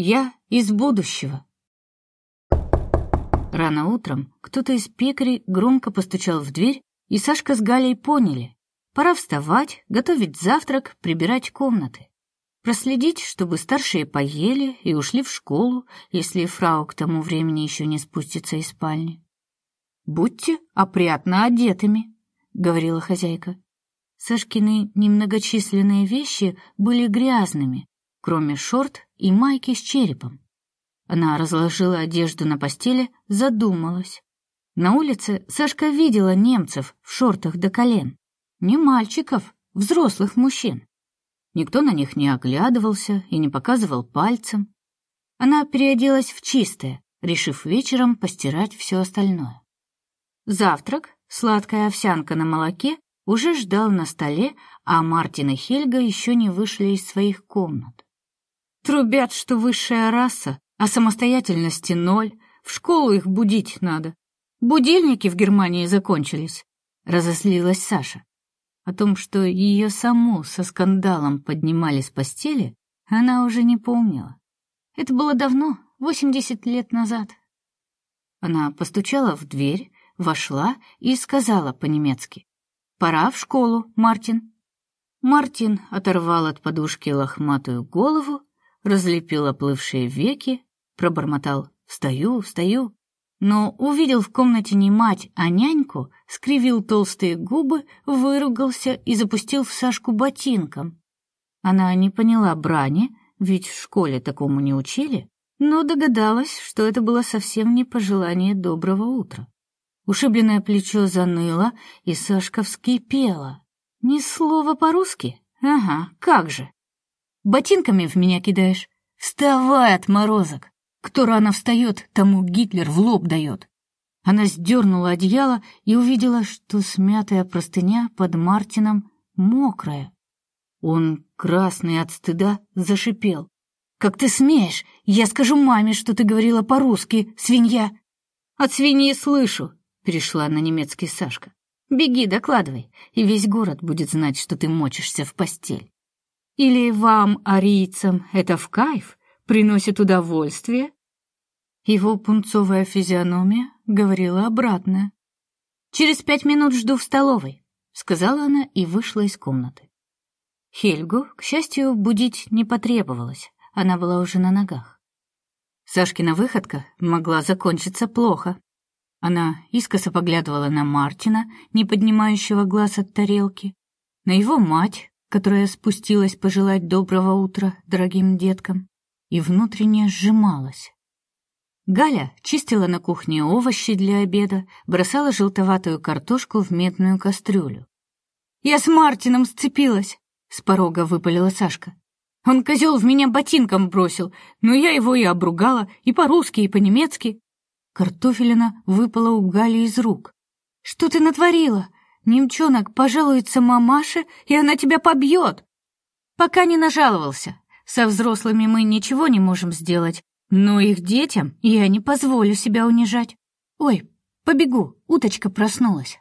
Я из будущего. Рано утром кто-то из пекарей громко постучал в дверь, и Сашка с Галей поняли. Пора вставать, готовить завтрак, прибирать комнаты. Проследить, чтобы старшие поели и ушли в школу, если фрау к тому времени еще не спустится из спальни. «Будьте опрятно одетыми», — говорила хозяйка. Сашкины немногочисленные вещи были грязными, кроме шорт и майки с черепом. Она разложила одежду на постели, задумалась. На улице Сашка видела немцев в шортах до колен. Не мальчиков, взрослых мужчин. Никто на них не оглядывался и не показывал пальцем. Она переоделась в чистое, решив вечером постирать все остальное. Завтрак, сладкая овсянка на молоке, уже ждал на столе, а Мартин и Хельга еще не вышли из своих комнат. Трубят, что высшая раса, а самостоятельности ноль, в школу их будить надо. Будильники в Германии закончились, разозлилась Саша. О том, что ее саму со скандалом поднимали с постели, она уже не помнила. Это было давно, восемьдесят лет назад. Она постучала в дверь, вошла и сказала по-немецки: "Пора в школу, Мартин". Мартин оторвал от подушки лохматую голову, разлепил оплывшие веки, пробормотал: "Встаю, встаю" но увидел в комнате не мать, а няньку, скривил толстые губы, выругался и запустил в Сашку ботинком. Она не поняла брани, ведь в школе такому не учили, но догадалась, что это было совсем не пожелание доброго утра. Ушибленное плечо заныло, и Сашка вскипела. Ни слова по-русски? Ага, как же. Ботинками в меня кидаешь? Вставай, отморозок! Кто рано встает, тому Гитлер в лоб дает. Она сдернула одеяло и увидела, что смятая простыня под Мартином мокрая. Он, красный от стыда, зашипел. «Как ты смеешь? Я скажу маме, что ты говорила по-русски, свинья!» «От свиньи слышу!» — перешла на немецкий Сашка. «Беги, докладывай, и весь город будет знать, что ты мочишься в постель. Или вам, арийцам, это в кайф, приносит удовольствие?» Его пунцовая физиономия говорила обратное. «Через пять минут жду в столовой», — сказала она и вышла из комнаты. Хельгу, к счастью, будить не потребовалось, она была уже на ногах. Сашкина выходка могла закончиться плохо. Она искоса поглядывала на Мартина, не поднимающего глаз от тарелки, на его мать, которая спустилась пожелать доброго утра дорогим деткам, и внутренне сжималась. Галя чистила на кухне овощи для обеда, бросала желтоватую картошку в медную кастрюлю. «Я с Мартином сцепилась!» — с порога выпалила Сашка. «Он, козел, в меня ботинком бросил, но я его и обругала, и по-русски, и по-немецки». Картофелина выпала у Гали из рук. «Что ты натворила? Немчонок пожалуется мамаше, и она тебя побьет!» «Пока не нажаловался. Со взрослыми мы ничего не можем сделать, но их детям я не позволю себя унижать. Ой, побегу, уточка проснулась.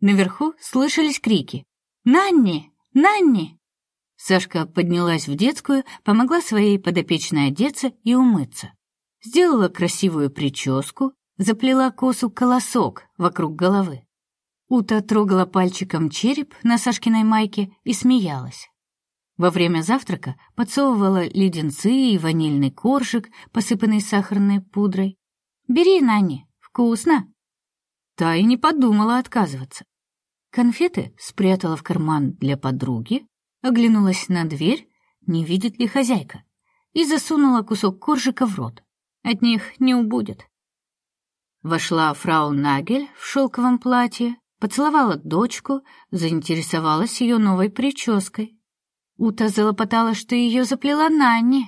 Наверху слышались крики. «Нанни! Нанни!» Сашка поднялась в детскую, помогла своей подопечной одеться и умыться. Сделала красивую прическу, заплела косу колосок вокруг головы. Ута трогала пальчиком череп на Сашкиной майке и смеялась. Во время завтрака подсовывала леденцы и ванильный коржик, посыпанный сахарной пудрой. «Бери, Нанни, вкусно!» Та и не подумала отказываться. Конфеты спрятала в карман для подруги, оглянулась на дверь, не видит ли хозяйка, и засунула кусок коржика в рот. От них не убудет. Вошла фрау Нагель в шелковом платье, поцеловала дочку, заинтересовалась ее новой прической. Ута залопотала, что ее заплела Нанни.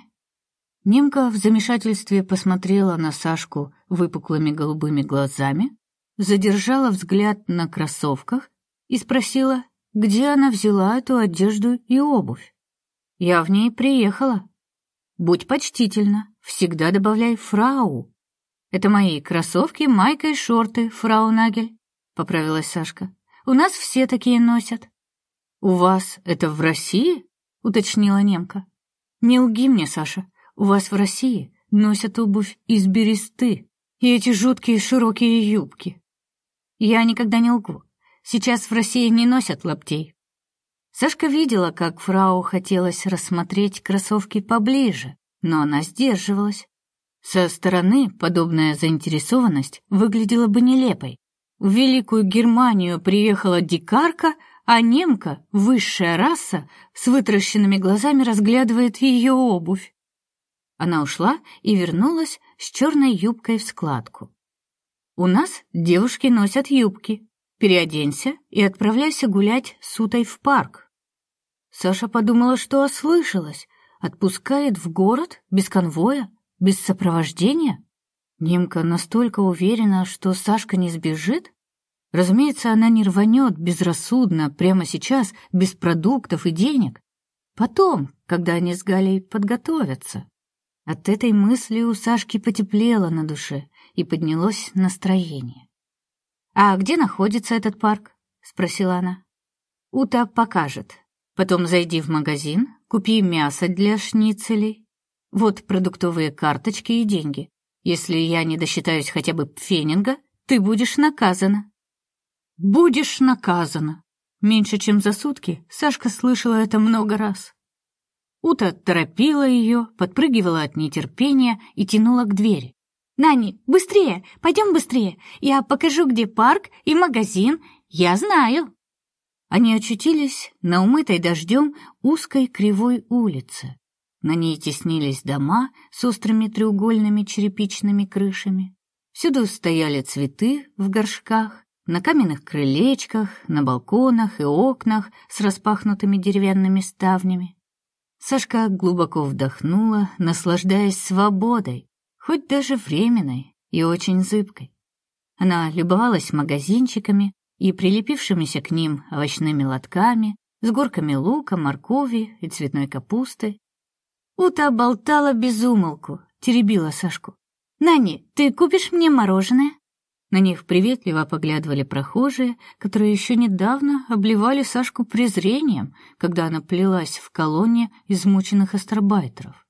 Немка в замешательстве посмотрела на Сашку выпуклыми голубыми глазами, задержала взгляд на кроссовках и спросила, где она взяла эту одежду и обувь. «Я в ней приехала». «Будь почтительна, всегда добавляй фрау». «Это мои кроссовки, майка и шорты, фрау Нагель», — поправилась Сашка. «У нас все такие носят». «У вас это в России?» уточнила немка. Не лги мне, Саша. у вас в России носят обувь из бересты и эти жуткие широкие юбки. Я никогда не лгу. Сейчас в России не носят лаптей. Сашка видела, как фрау хотелось рассмотреть кроссовки поближе, но она сдерживалась. Со стороны подобная заинтересованность выглядела бы нелепой. В Великую Германию приехала дикарка, а немка, высшая раса, с вытращенными глазами разглядывает ее обувь. Она ушла и вернулась с черной юбкой в складку. У нас девушки носят юбки. Переоденься и отправляйся гулять с утой в парк. Саша подумала, что ослышалась. Отпускает в город без конвоя, без сопровождения? Немка настолько уверена, что Сашка не сбежит? Разумеется, она не рванет безрассудно прямо сейчас, без продуктов и денег. Потом, когда они с Галей подготовятся. От этой мысли у Сашки потеплело на душе и поднялось настроение. «А где находится этот парк?» — спросила она. «Ута покажет. Потом зайди в магазин, купи мясо для шницелей. Вот продуктовые карточки и деньги. Если я не досчитаюсь хотя бы пфенинга, ты будешь наказана». «Будешь наказана». Меньше чем за сутки Сашка слышала это много раз. Ута торопила ее, подпрыгивала от нетерпения и тянула к двери. «Нани, быстрее, пойдем быстрее. Я покажу, где парк и магазин. Я знаю». Они очутились на умытой дождем узкой кривой улице. На ней теснились дома с острыми треугольными черепичными крышами. Всюду стояли цветы в горшках, на каменных крылечках, на балконах и окнах с распахнутыми деревянными ставнями. Сашка глубоко вдохнула, наслаждаясь свободой, хоть даже временной и очень зыбкой. Она любовалась магазинчиками и прилепившимися к ним овощными лотками, с горками лука, моркови и цветной капусты. Ута болтала без умолку, теребила Сашку. «Нани, ты купишь мне мороженое?» На них приветливо поглядывали прохожие, которые еще недавно обливали Сашку презрением, когда она плелась в колонне измученных астробайтеров.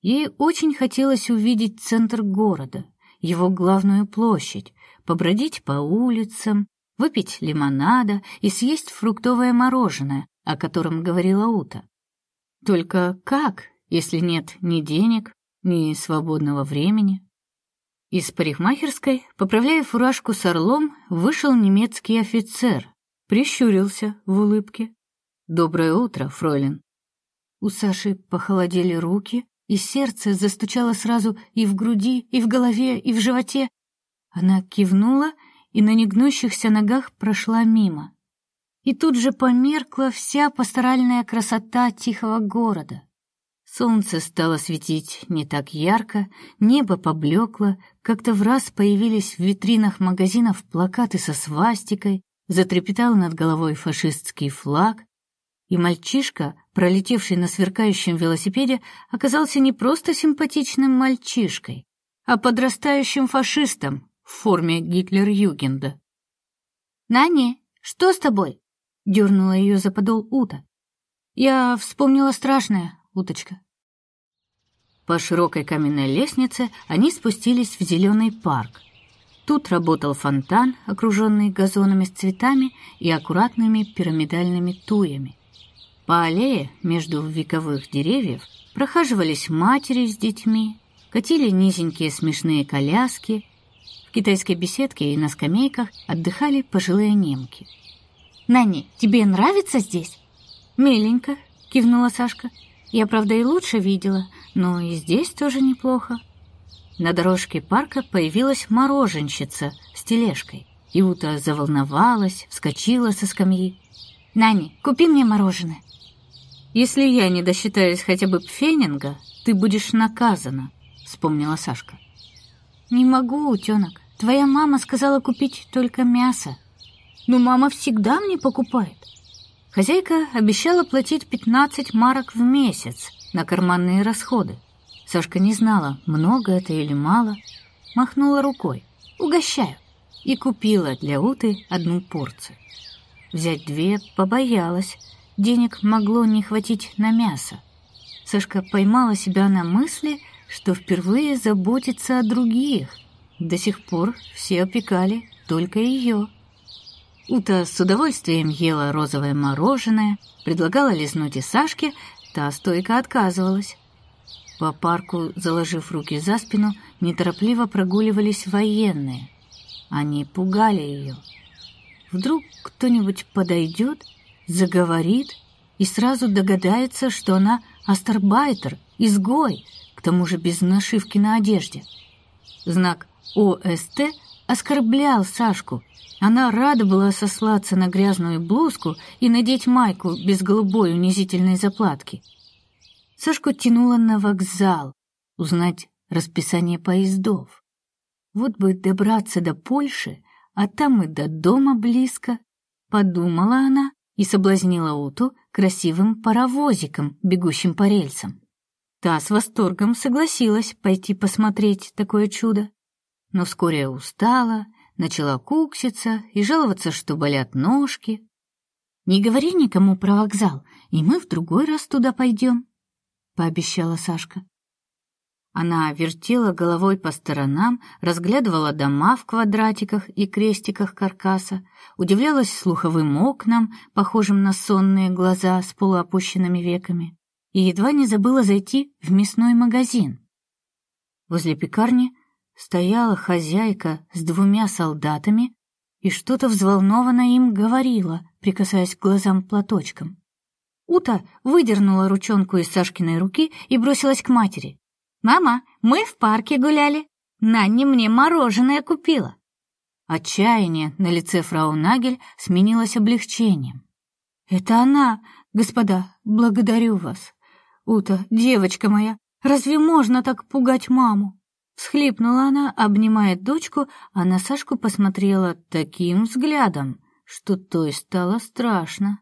Ей очень хотелось увидеть центр города, его главную площадь, побродить по улицам, выпить лимонада и съесть фруктовое мороженое, о котором говорила Ута. Только как, если нет ни денег, ни свободного времени? Из парикмахерской, поправляя фуражку с орлом, вышел немецкий офицер, прищурился в улыбке. «Доброе утро, фройлен». У Саши похолодели руки, и сердце застучало сразу и в груди, и в голове, и в животе. Она кивнула и на негнущихся ногах прошла мимо. И тут же померкла вся пасторальная красота тихого города. Солнце стало светить не так ярко, небо поблекло, как-то в раз появились в витринах магазинов плакаты со свастикой, затрепетал над головой фашистский флаг, и мальчишка, пролетевший на сверкающем велосипеде, оказался не просто симпатичным мальчишкой, а подрастающим фашистом в форме Гитлер-Югенда. «Нани, что с тобой?» — дернула ее за подол Ута. «Я вспомнила страшное, уточка. По широкой каменной лестнице они спустились в зеленый парк. Тут работал фонтан, окруженный газонами с цветами и аккуратными пирамидальными туями. По аллее между вековых деревьев прохаживались матери с детьми, катили низенькие смешные коляски. В китайской беседке и на скамейках отдыхали пожилые немки. «Нани, тебе нравится здесь?» «Миленько», — кивнула Сашка. Я, правда, и лучше видела, но и здесь тоже неплохо. На дорожке парка появилась мороженщица с тележкой. Юта заволновалась, вскочила со скамьи. «Нани, купи мне мороженое». «Если я не досчитаюсь хотя бы пфенинга, ты будешь наказана», — вспомнила Сашка. «Не могу, утенок. Твоя мама сказала купить только мясо. Но мама всегда мне покупает. Хозяйка обещала платить 15 марок в месяц на карманные расходы. Сашка не знала, много это или мало. Махнула рукой. «Угощаю!» И купила для Уты одну порцию. Взять две побоялась. Денег могло не хватить на мясо. Сашка поймала себя на мысли, что впервые заботится о других. До сих пор все опекали только ее. Ута с удовольствием ела розовое мороженое, предлагала лизнуть и Сашке, та стойко отказывалась. По парку, заложив руки за спину, неторопливо прогуливались военные. Они пугали ее. Вдруг кто-нибудь подойдет, заговорит и сразу догадается, что она астарбайтер, изгой, к тому же без нашивки на одежде. Знак ОСТ оскорблял Сашку. Она рада была сослаться на грязную блузку и надеть майку без голубой унизительной заплатки. Сашку тянуло на вокзал, узнать расписание поездов. Вот бы добраться до Польши, а там и до дома близко, подумала она и соблазнила Уту красивым паровозиком, бегущим по рельсам. Та с восторгом согласилась пойти посмотреть такое чудо, но вскоре устала, начала кукситься и жаловаться, что болят ножки. «Не говори никому про вокзал, и мы в другой раз туда пойдем», пообещала Сашка. Она вертела головой по сторонам, разглядывала дома в квадратиках и крестиках каркаса, удивлялась слуховым окнам, похожим на сонные глаза с полуопущенными веками, и едва не забыла зайти в мясной магазин. Возле пекарни стояла хозяйка с двумя солдатами и что-то взволнованно им говорила, прикасаясь к глазам платочком. Ута выдернула ручонку из Сашкиной руки и бросилась к матери. «Мама, мы в парке гуляли. Нанни мне мороженое купила». Отчаяние на лице фрау Нагель сменилось облегчением. «Это она, господа, благодарю вас. Ута, девочка моя, разве можно так пугать маму?» Схлипнула она, обнимая дочку, а на Сашку посмотрела таким взглядом, что той стало страшно.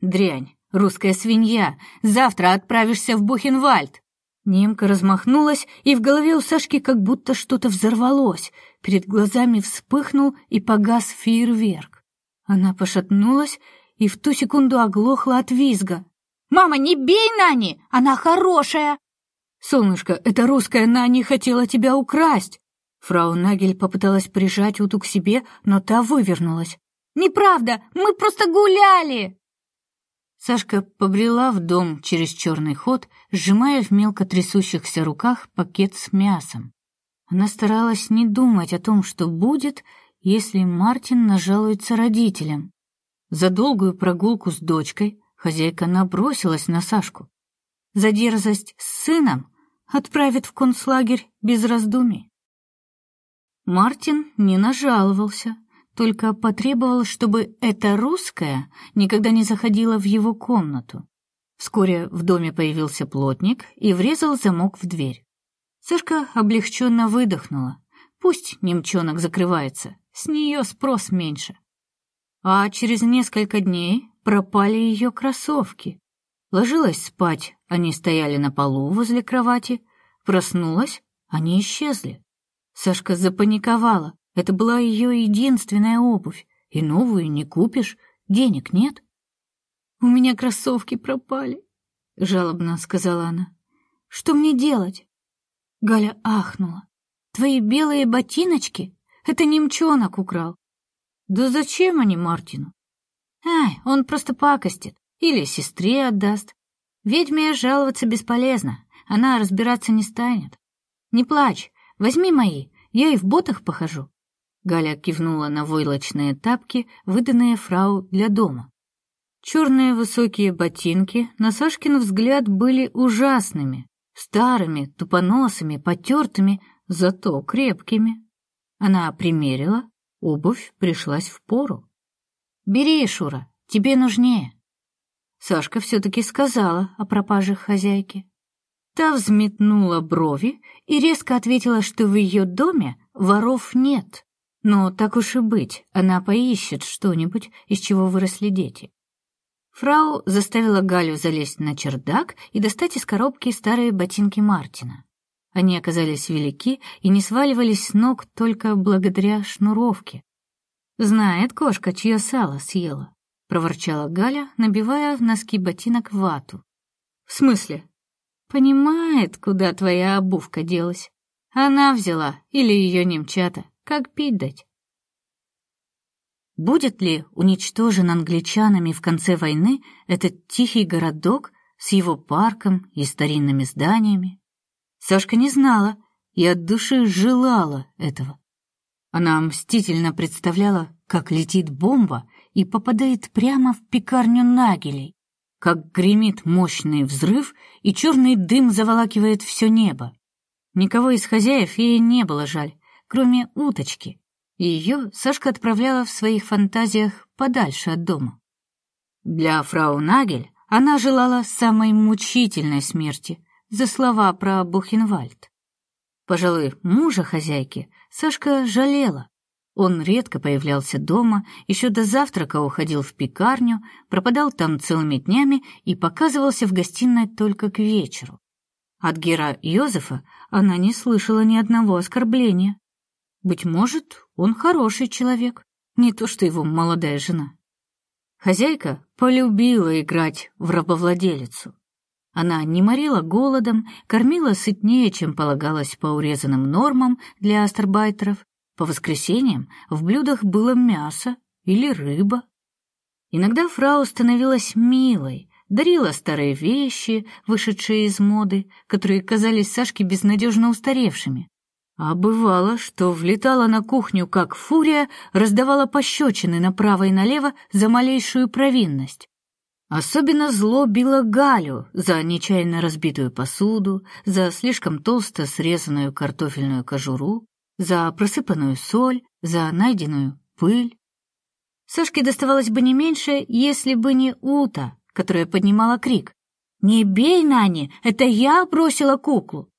«Дрянь, Русская свинья, завтра отправишься в Бухенвальд. Немка размахнулась, и в голове у Сашки как будто что-то взорвалось. Перед глазами вспыхнул и погас фейерверк. Она пошатнулась и в ту секунду оглохла от визга. «Мама, не бей Нани! Она хорошая!» «Солнышко, эта русская Нани хотела тебя украсть!» Фрау Нагель попыталась прижать Уту к себе, но та вывернулась. «Неправда! Мы просто гуляли!» Сашка побрела в дом через черный ход, сжимая в мелко трясущихся руках пакет с мясом. Она старалась не думать о том, что будет, если Мартин нажалуется родителям. За долгую прогулку с дочкой хозяйка набросилась на Сашку. За дерзость с сыном отправит в концлагерь без раздумий. Мартин не нажаловался, только потребовал, чтобы эта русская никогда не заходила в его комнату. Вскоре в доме появился плотник и врезал замок в дверь. Сашка облегченно выдохнула. Пусть немчонок закрывается, с нее спрос меньше. А через несколько дней пропали ее кроссовки. Ложилась спать, они стояли на полу возле кровати. Проснулась, они исчезли. Сашка запаниковала. Это была ее единственная обувь, и новую не купишь, денег нет. «У меня кроссовки пропали», — жалобно сказала она. «Что мне делать?» Галя ахнула. «Твои белые ботиночки? Это немчонок украл». «Да зачем они Мартину?» «Ай, он просто пакостит. Или сестре отдаст. Ведьме жаловаться бесполезно, она разбираться не станет. Не плачь, возьми мои, я и в ботах похожу. Галя кивнула на войлочные тапки, выданные фрау для дома. Черные высокие ботинки, на Сашкин взгляд, были ужасными, старыми, тупоносыми, потертыми, зато крепкими. Она примерила, обувь пришлась в пору. «Бери, Шура, тебе нужнее». Сашка все-таки сказала о пропаже хозяйки. Та взметнула брови и резко ответила, что в ее доме воров нет. Но так уж и быть, она поищет что-нибудь, из чего выросли дети. Фрау заставила Галю залезть на чердак и достать из коробки старые ботинки Мартина. Они оказались велики и не сваливались с ног только благодаря шнуровке. «Знает кошка, чье сало съела», — проворчала Галя, набивая в носки ботинок вату. «В смысле? Понимает, куда твоя обувка делась. Она взяла или ее немчата. Как пить дать? Будет ли уничтожен англичанами в конце войны этот тихий городок с его парком и старинными зданиями? Сашка не знала и от души желала этого. Она мстительно представляла, как летит бомба и попадает прямо в пекарню Нагелей, как гремит мощный взрыв и черный дым заволакивает все небо. Никого из хозяев ей не было жаль, кроме уточки, ее Сашка отправляла в своих фантазиях подальше от дома. Для фрау Нагель она желала самой мучительной смерти за слова про Бухенвальд. Пожалуй, мужа хозяйки Сашка жалела. Он редко появлялся дома, еще до завтрака уходил в пекарню, пропадал там целыми днями и показывался в гостиной только к вечеру. От Гера Йозефа она не слышала ни одного оскорбления. Быть может, он хороший человек, не то что его молодая жена. Хозяйка полюбила играть в рабовладелицу. Она не морила голодом, кормила сытнее, чем полагалось по урезанным нормам для астарбайтеров. По воскресеньям в блюдах было мясо или рыба. Иногда фрау становилась милой, дарила старые вещи, вышедшие из моды, которые казались Сашке безнадежно устаревшими. А бывало, что влетала на кухню как фурия, раздавала пощечины направо и налево за малейшую провинность. Особенно зло било Галю за нечаянно разбитую посуду, за слишком толсто срезанную картофельную кожуру, за просыпанную соль, за найденную пыль. Сашке доставалось бы не меньше, если бы не Ута, которая поднимала крик. «Не бей, Нани, это я бросила куклу!»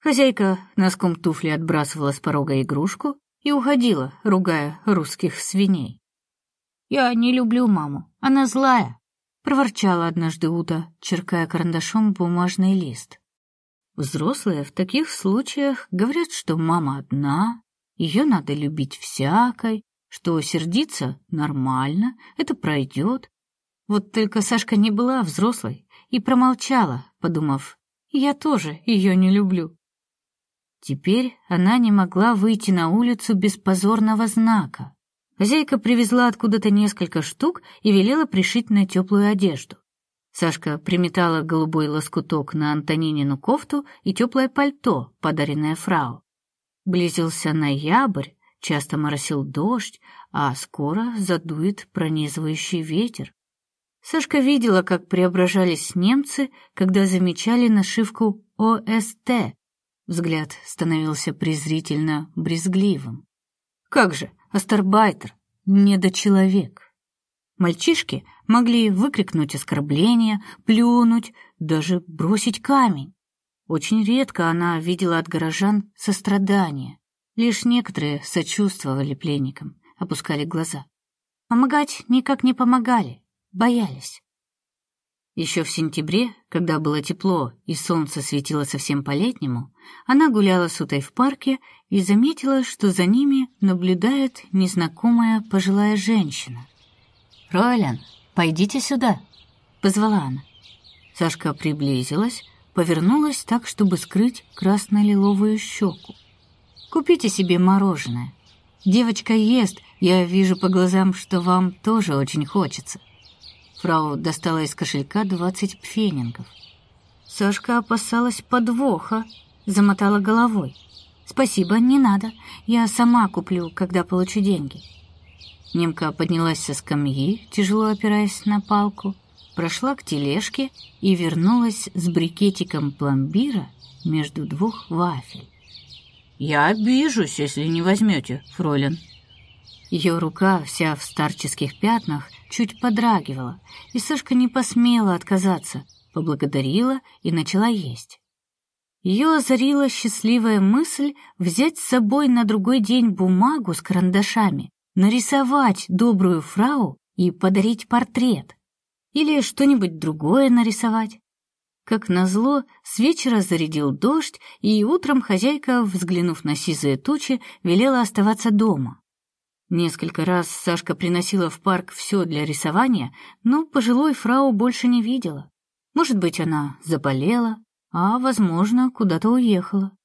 Хозяйка носком туфли отбрасывала с порога игрушку и уходила, ругая русских свиней. «Я не люблю маму, она злая», проворчала однажды Ута, черкая карандашом бумажный лист. Взрослые в таких случаях говорят, что мама одна, ее надо любить всякой, что сердиться нормально, это пройдет. Вот только Сашка не была взрослой и промолчала, подумав: "Я тоже ее не люблю". Теперь она не могла выйти на улицу без позорного знака. Хозяйка привезла откуда-то несколько штук и велела пришить на теплую одежду. Сашка приметала голубой лоскуток на Антонинину кофту и теплое пальто, подаренное фрау. Близился ноябрь, часто моросил дождь, а скоро задует пронизывающий ветер. Сашка видела, как преображались немцы, когда замечали нашивку ОСТ. Взгляд становился презрительно брезгливым. Как же, Астарбайтер, недочеловек. Мальчишки могли выкрикнуть оскорбление, плюнуть, даже бросить камень. Очень редко она видела от горожан сострадание. Лишь некоторые сочувствовали пленникам, опускали глаза. Помогать никак не помогали, боялись. Еще в сентябре, когда было тепло и солнце светило совсем по-летнему, она гуляла с Утой в парке и заметила, что за ними наблюдает незнакомая пожилая женщина. «Ройлен, пойдите сюда», — позвала она. Сашка приблизилась, повернулась так, чтобы скрыть красно-лиловую щеку. «Купите себе мороженое. Девочка ест, я вижу по глазам, что вам тоже очень хочется». Фрау достала из кошелька двадцать пфенингов. Сашка опасалась подвоха, замотала головой. «Спасибо, не надо. Я сама куплю, когда получу деньги». Немка поднялась со скамьи, тяжело опираясь на палку, прошла к тележке и вернулась с брикетиком пломбира между двух вафель. «Я обижусь, если не возьмете, фройлен». Ее рука, вся в старческих пятнах, чуть подрагивала, и Сашка не посмела отказаться, поблагодарила и начала есть. Ее озарила счастливая мысль взять с собой на другой день бумагу с карандашами, нарисовать добрую фрау и подарить портрет. Или что-нибудь другое нарисовать. Как назло, с вечера зарядил дождь, и утром хозяйка, взглянув на сизые тучи, велела оставаться дома. Несколько раз Сашка приносила в парк все для рисования, но пожилой фрау больше не видела. Может быть, она заболела, а, возможно, куда-то уехала.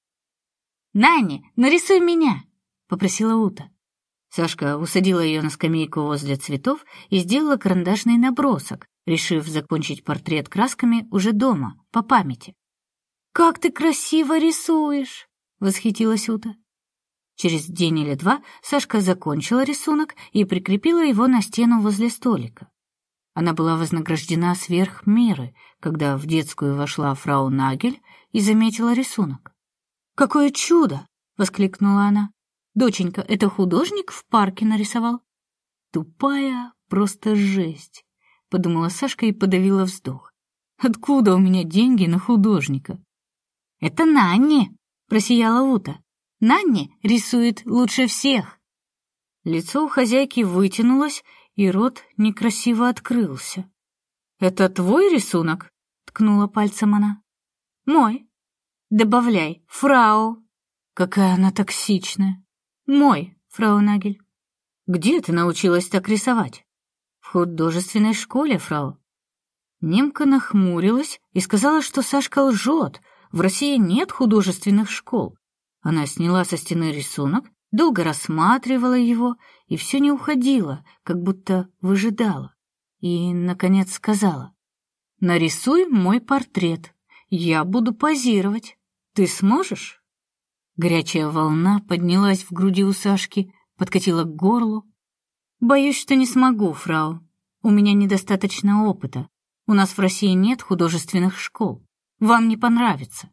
«Нанни, нарисуй меня!» — попросила Ута. Сашка усадила ее на скамейку возле цветов и сделала карандашный набросок, решив закончить портрет красками уже дома, по памяти. «Как ты красиво рисуешь!» — восхитилась Ута. Через день или два Сашка закончила рисунок и прикрепила его на стену возле столика. Она была вознаграждена сверх меры, когда в детскую вошла фрау Нагель и заметила рисунок. «Какое чудо!» — воскликнула она. «Доченька, это художник в парке нарисовал?» «Тупая просто жесть!» — подумала Сашка и подавила вздох. «Откуда у меня деньги на художника?» «Это Нанни!» — просияла Ута. «Нанни рисует лучше всех!» Лицо у хозяйки вытянулось, и рот некрасиво открылся. «Это твой рисунок?» — ткнула пальцем она. «Мой. Добавляй, фрау». «Какая она токсичная». «Мой, фрау Нагель». «Где ты научилась так рисовать?» «В художественной школе, фрау». Немка нахмурилась и сказала, что Сашка лжет, в России нет художественных школ. Она сняла со стены рисунок, долго рассматривала его и все не уходила, как будто выжидала. И, наконец, сказала, «Нарисуй мой портрет, я буду позировать. Ты сможешь?» Горячая волна поднялась в груди у Сашки, подкатила к горлу. «Боюсь, что не смогу, фрау. У меня недостаточно опыта. У нас в России нет художественных школ. Вам не понравится.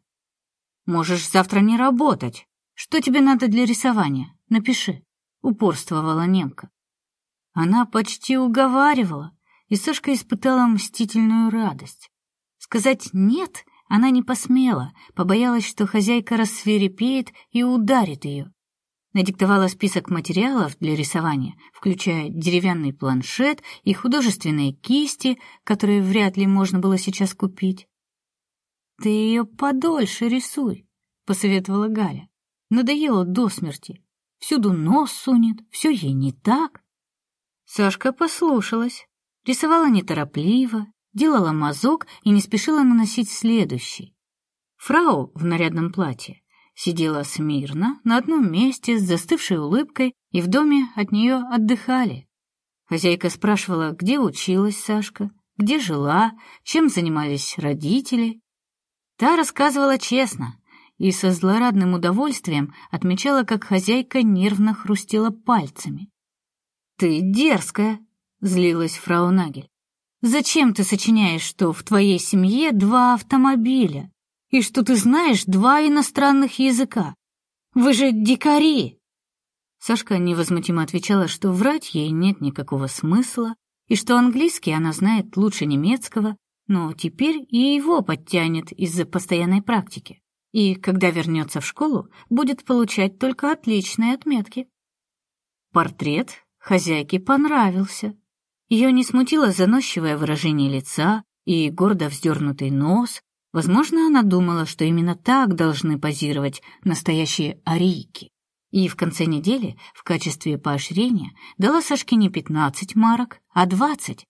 Можешь завтра не работать. Что тебе надо для рисования? Напиши упорствовала немка. Она почти уговаривала, и Сашка испытала мстительную радость. Сказать «нет» она не посмела, побоялась, что хозяйка рассверепеет и ударит ее. Надиктовала список материалов для рисования, включая деревянный планшет и художественные кисти, которые вряд ли можно было сейчас купить. «Ты ее подольше рисуй», — посоветовала Галя. Надоело до смерти. Всюду нос сунет, все ей не так. Сашка послушалась, рисовала неторопливо, делала мазок и не спешила наносить следующий. Фрау в нарядном платье сидела смирно на одном месте с застывшей улыбкой, и в доме от нее отдыхали. Хозяйка спрашивала, где училась Сашка, где жила, чем занимались родители. Та рассказывала честно, и со злорадным удовольствием отмечала, как хозяйка нервно хрустела пальцами. «Ты дерзкая!» — злилась фрау Нагель. «Зачем ты сочиняешь, что в твоей семье два автомобиля и что ты знаешь два иностранных языка? Вы же дикари!» Сашка невозмутимо отвечала, что врать ей нет никакого смысла, и что английский она знает лучше немецкого, но теперь и его подтянет из-за постоянной практики и, когда вернется в школу, будет получать только отличные отметки. Портрет хозяйке понравился. Ее не смутило заносчивое выражение лица и гордо вздернутый нос. Возможно, она думала, что именно так должны позировать настоящие арийки. И в конце недели в качестве поощрения дала Сашке не 15 марок, а 20.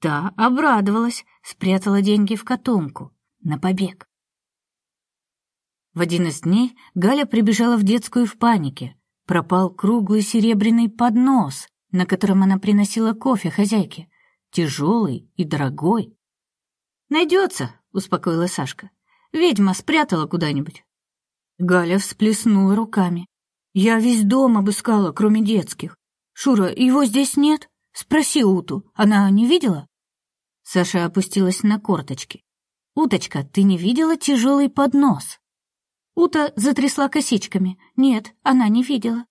Та обрадовалась, спрятала деньги в котомку на побег. В один из дней Галя прибежала в детскую в панике. Пропал круглый серебряный поднос, на котором она приносила кофе хозяйке. Тяжелый и дорогой. «Найдется», — успокоила Сашка. «Ведьма спрятала куда-нибудь». Галя всплеснула руками. «Я весь дом обыскала, кроме детских. Шура, его здесь нет? Спроси Уту, она не видела?» Саша опустилась на корточки. «Уточка, ты не видела тяжелый поднос?» Ута затрясла косичками. Нет, она не видела.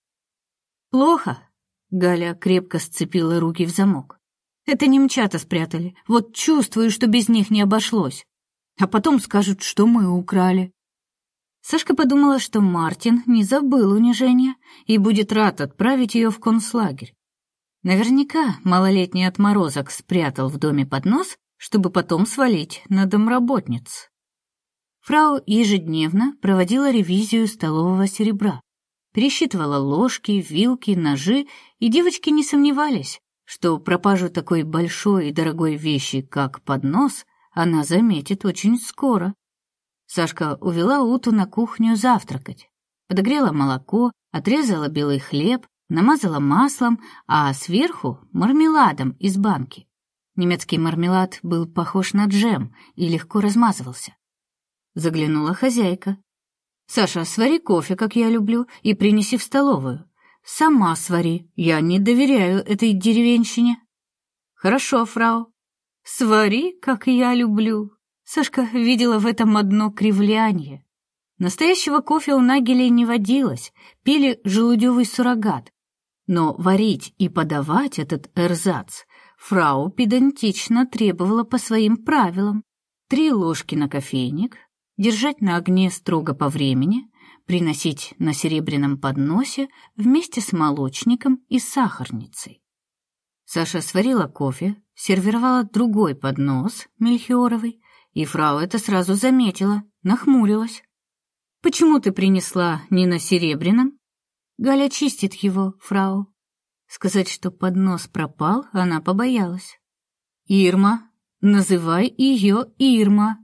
«Плохо?» — Галя крепко сцепила руки в замок. «Это немчата спрятали. Вот чувствую, что без них не обошлось. А потом скажут, что мы украли». Сашка подумала, что Мартин не забыл унижения и будет рад отправить ее в концлагерь. Наверняка малолетний отморозок спрятал в доме поднос, чтобы потом свалить на домработниц. Фрау ежедневно проводила ревизию столового серебра, пересчитывала ложки, вилки, ножи, и девочки не сомневались, что пропажу такой большой и дорогой вещи, как поднос, она заметит очень скоро. Сашка увела Уту на кухню завтракать. Подогрела молоко, отрезала белый хлеб, намазала маслом, а сверху — мармеладом из банки. Немецкий мармелад был похож на джем и легко размазывался. Заглянула хозяйка. «Саша, свари кофе, как я люблю, и принеси в столовую. Сама свари, я не доверяю этой деревенщине». «Хорошо, фрау. Свари, как я люблю». Сашка видела в этом одно кривляние. Настоящего кофе у Нагелей не водилось, пили желудевый суррогат. Но варить и подавать этот эрзац фрау педантично требовала по своим правилам. Три ложки на кофейник, держать на огне строго по времени, приносить на серебряном подносе вместе с молочником и сахарницей. Саша сварила кофе, сервировала другой поднос, мельхиоровый, и фрау это сразу заметила, нахмурилась. «Почему ты принесла не на серебряном?» «Галя чистит его, фрау». Сказать, что поднос пропал, она побоялась. «Ирма, называй ее Ирма.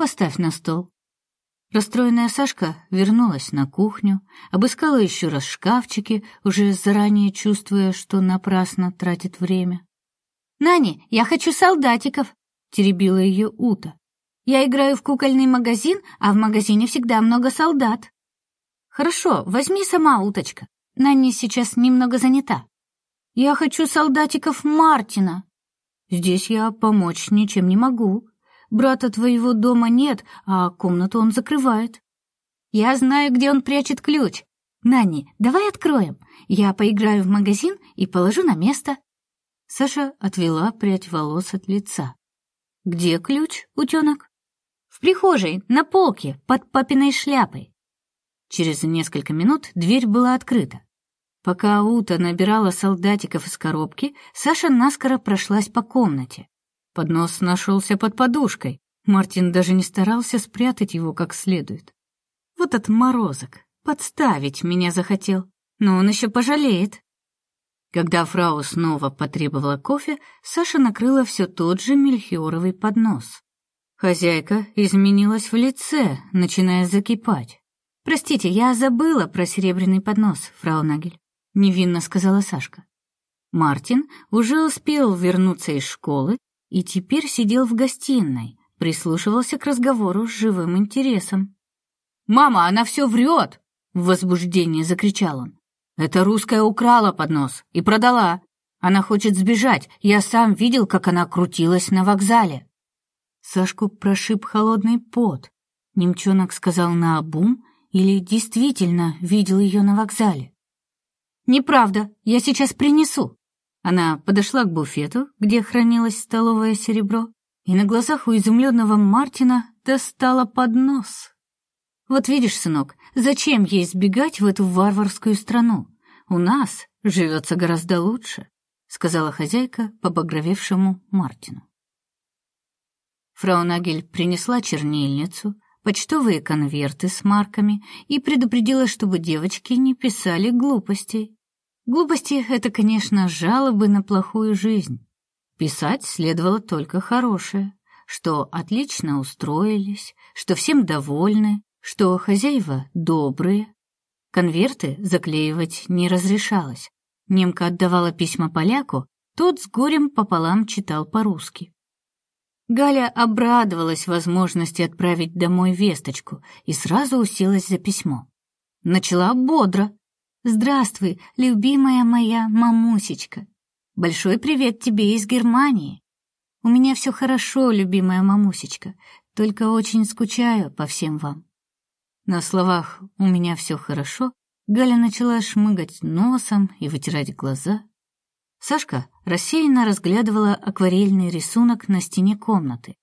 Поставь на стол». Расстроенная Сашка вернулась на кухню, обыскала еще раз шкафчики, уже заранее чувствуя, что напрасно тратит время. «Нани, я хочу солдатиков!» — теребила ее Ута. Я играю в кукольный магазин, а в магазине всегда много солдат. Хорошо, возьми сама, уточка. Нанни сейчас немного занята. Я хочу солдатиков Мартина. Здесь я помочь ничем не могу. Брата твоего дома нет, а комнату он закрывает. Я знаю, где он прячет ключ. Нанни, давай откроем. Я поиграю в магазин и положу на место. Саша отвела прядь волос от лица. Где ключ, утенок? В прихожей, на полке, под папиной шляпой. Через несколько минут дверь была открыта. Пока Ута набирала солдатиков из коробки, Саша наскоро прошлась по комнате. Поднос нашелся под подушкой. Мартин даже не старался спрятать его как следует. Вот отморозок, подставить меня захотел, но он еще пожалеет. Когда фрау снова потребовала кофе, Саша накрыла все тот же мельхиоровый поднос. Хозяйка изменилась в лице, начиная закипать. «Простите, я забыла про серебряный поднос, фрау Нагель», — невинно сказала Сашка. Мартин уже успел вернуться из школы и теперь сидел в гостиной, прислушивался к разговору с живым интересом. «Мама, она все врет!» — в возбуждении закричал он. «Это русская украла поднос и продала. Она хочет сбежать, я сам видел, как она крутилась на вокзале». Сашку прошиб холодный пот. Немчонок сказал наобум или действительно видел ее на вокзале. «Неправда, я сейчас принесу». Она подошла к буфету, где хранилось столовое серебро, и на глазах у изумленного Мартина достала поднос. «Вот видишь, сынок, зачем ей сбегать в эту варварскую страну? У нас живется гораздо лучше», — сказала хозяйка побагровевшему Мартину. Фрау Нагель принесла чернильницу, почтовые конверты с марками и предупредила, чтобы девочки не писали глупостей. Глупости — это, конечно, жалобы на плохую жизнь. Писать следовало только хорошее, что отлично устроились, что всем довольны, что хозяева добрые. Конверты заклеивать не разрешалось. Немка отдавала письма поляку, тот с горем пополам читал по-русски. Галя обрадовалась возможности отправить домой весточку и сразу уселась за письмо. Начала бодро. «Здравствуй, любимая моя мамусечка. Большой привет тебе из Германии. У меня все хорошо, любимая мамусечка, только очень скучаю по всем вам». На словах «у меня все хорошо» Галя начала шмыгать носом и вытирать глаза. Сашка рассеянно разглядывала акварельный рисунок на стене комнаты.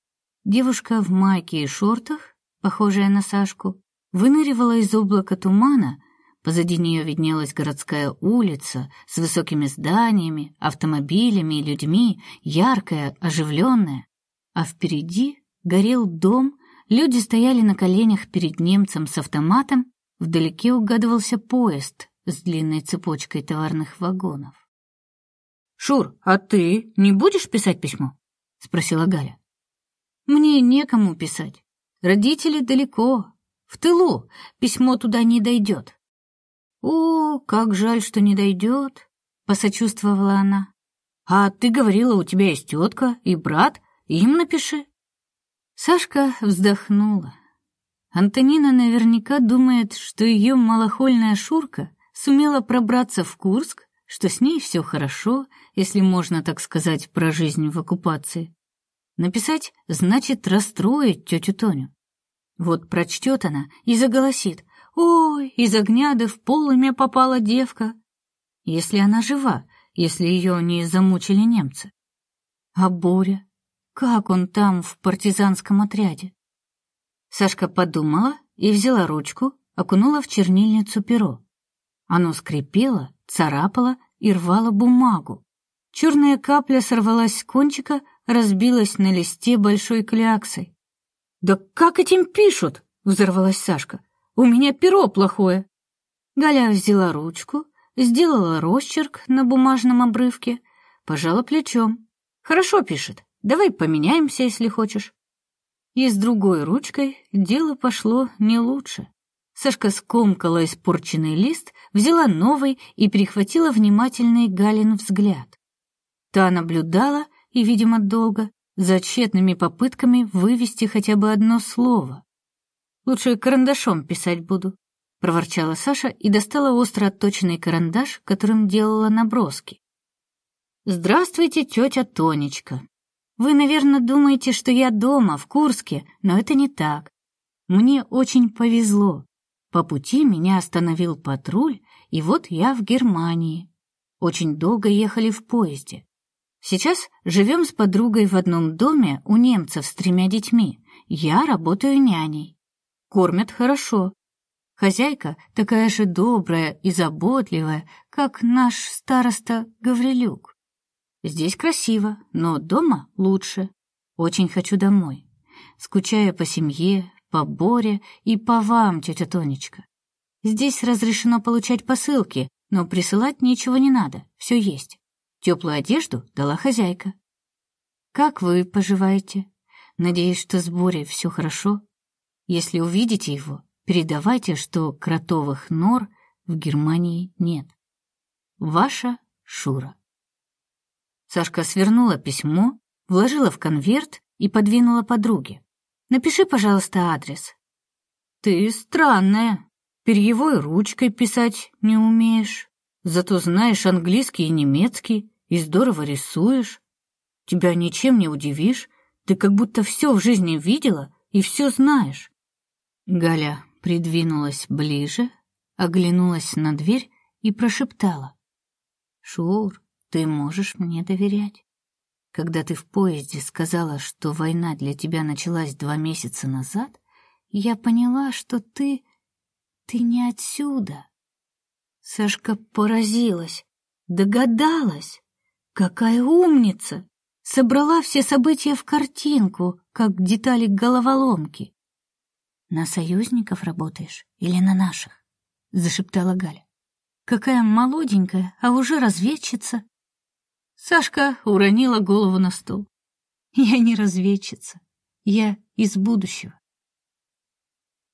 Девушка в майке и шортах, похожая на Сашку, выныривала из облака тумана, позади нее виднелась городская улица с высокими зданиями, автомобилями и людьми, яркая, оживленная, а впереди горел дом, люди стояли на коленях перед немцем с автоматом, вдалеке угадывался поезд с длинной цепочкой товарных вагонов. «Шур, а ты не будешь писать письмо?» — спросила Галя. «Мне некому писать. Родители далеко, в тылу, письмо туда не дойдет. О, как жаль, что не дойдет, посочувствовала она. А ты говорила, у тебя есть тетка и брат, им напиши. Сашка вздохнула. Антонина наверняка думает, что ее малохольная Шурка сумела пробраться в Курск, что с ней все хорошо, если можно так сказать про жизнь в оккупации. Написать значит расстроить тетю Тоню. Вот прочтет она и заголосит: "Ой, из огня да в полымя попала девка". Если она жива, если ее не замучили немцы. А Боря, как он там в партизанском отряде? Сашка подумала и взяла ручку, окунула в чернильницу перо. Оно скрипело, царапало и рвало бумагу. Черная капля сорвалась с кончика, разбилась на листе большой кляксой. «Да как этим пишут?» — взорвалась Сашка. «У меня перо плохое». Галя взяла ручку, сделала росчерк на бумажном обрывке, пожала плечом. «Хорошо пишет. Давай поменяемся, если хочешь». И с другой ручкой дело пошло не лучше. Сашка скомкала испорченный лист, взяла новый и перехватила внимательный Галин взгляд. Та наблюдала, и, видимо, долго, за тщетными попытками вывести хотя бы одно слово. «Лучше карандашом писать буду», — проворчала Саша и достала остро отточенный карандаш, которым делала наброски. «Здравствуйте, тетя Тонечка. Вы, наверное, думаете, что я дома, в Курске, но это не так. Мне очень повезло. По пути меня остановил патруль, и вот я в Германии. Очень долго ехали в поезде. Сейчас живем с подругой в одном доме у немцев с тремя детьми. Я работаю няней. Кормят хорошо. Хозяйка такая же добрая и заботливая, как наш староста Гаврилюк. Здесь красиво, но дома лучше. Очень хочу домой. Скучаю по семье, по Боре и по вам, тетя Тонечка. Здесь разрешено получать посылки, но присылать ничего не надо, все есть. Теплую одежду дала хозяйка. Как вы поживаете? Надеюсь, что с Борей все хорошо. Если увидите его, передавайте, что кротовых нор в Германии нет. Ваша Шура. Сашка свернула письмо, вложила в конверт и подвинула подруге. Напиши, пожалуйста, адрес. Ты странная. Перьевой ручкой писать не умеешь. Зато знаешь английский и немецкий и здорово рисуешь. Тебя ничем не удивишь. Ты как будто все в жизни видела и все знаешь. Галя придвинулась ближе, оглянулась на дверь и прошептала: "Шур, ты можешь мне доверять. Когда ты в поезде сказала, что война для тебя началась два месяца назад, я поняла, что ты ты не отсюда. Сашка поразилась, догадалась. Какая умница! Собрала все события в картинку, как детали головоломки. На союзников работаешь или на наших? зашептала Галя. Какая молоденькая, а уже разведчица. Сашка уронила голову на стол. Я не разведчица. Я из будущего.